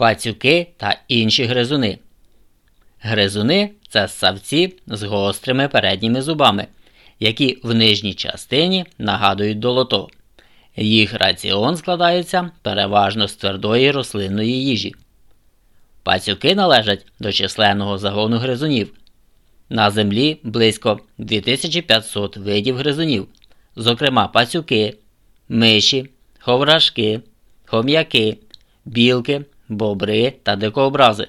пацюки та інші гризуни. Гризуни це ссавці з гострими передніми зубами, які в нижній частині нагадують долото. Їх раціон складається переважно з твердої рослинної їжі. Пацюки належать до численного загону гризунів. На землі близько 2500 видів гризунів, зокрема пацюки, миші, ховрашки, хом'яки, білки, бобри та дикообрази.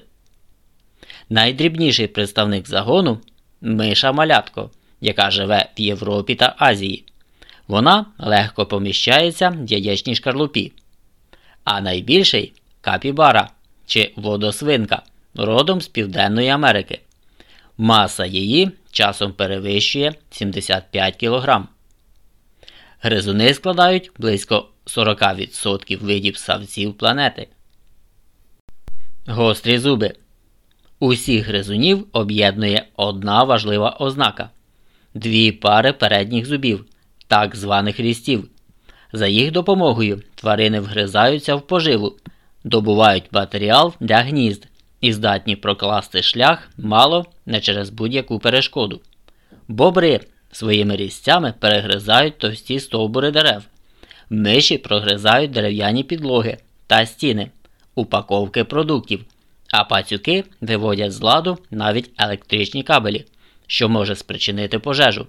Найдрібніший представник загону миша малятко, яка живе в Європі та Азії. Вона легко поміщається в яєчній шкарлупі. А найбільший капібара чи водосвинка родом з Південної Америки. Маса її часом перевищує 75 кг. Гризуни складають близько 40% видів савців планети. Гострі зуби. Усіх гризунів об'єднує одна важлива ознака дві пари передніх зубів, так званих рістів. За їх допомогою тварини вгризаються в поживу, добувають матеріал для гнізд і здатні прокласти шлях мало не через будь-яку перешкоду. Бобри своїми різцями перегризають товсті стовбури дерев, миші прогризають дерев'яні підлоги та стіни, упаковки продуктів, а пацюки виводять з ладу навіть електричні кабелі, що може спричинити пожежу.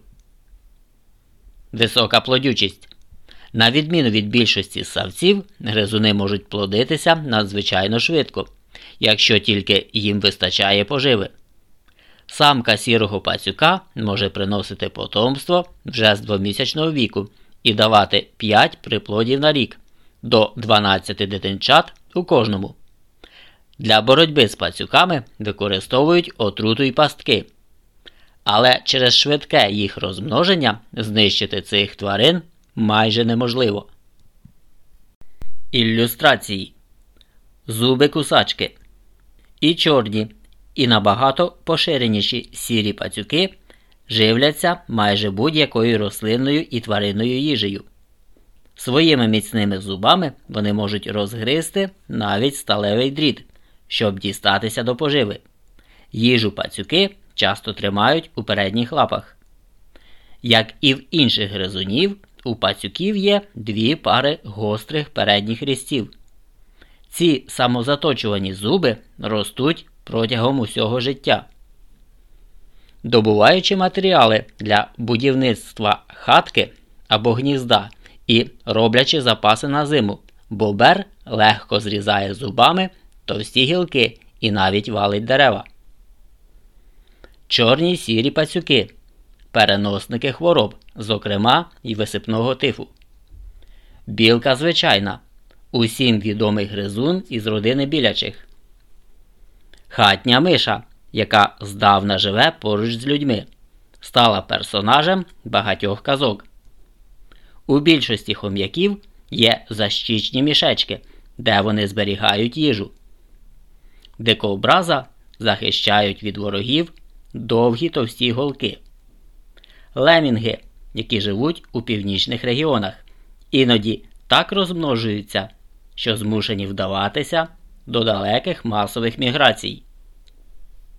Висока плодючість. На відміну від більшості савців, гризуни можуть плодитися надзвичайно швидко, якщо тільки їм вистачає поживи. Самка сірого пацюка може приносити потомство вже з двомісячного віку і давати 5 приплодів на рік до 12 дитинчат у кожному. Для боротьби з пацюками використовують отруту й пастки. Але через швидке їх розмноження знищити цих тварин майже неможливо. Ілюстрації Зуби кусачки. І чорні, і набагато поширеніші сірі пацюки живляться майже будь-якою рослинною і тваринною їжею. Своїми міцними зубами вони можуть розгризти навіть сталевий дріт, щоб дістатися до поживи. Їжу пацюки часто тримають у передніх лапах. Як і в інших гризунів, у пацюків є дві пари гострих передніх різців. Ці самозаточувані зуби ростуть протягом усього життя. Добуваючи матеріали для будівництва хатки або гнізда і роблячи запаси на зиму, бобер легко зрізає зубами товсті гілки і навіть валить дерева. Чорні сірі пацюки переносники хвороб, зокрема і висипного тифу. Білка звичайна. Усім відомий гризун із родини білячих. Хатня миша, яка здавна живе поруч з людьми, стала персонажем багатьох казок. У більшості хом'яків є защічні мішечки, де вони зберігають їжу. Дикообраза захищають від ворогів довгі товсті голки. Лемінги, які живуть у північних регіонах, іноді так розмножуються, що змушені вдаватися до далеких масових міграцій.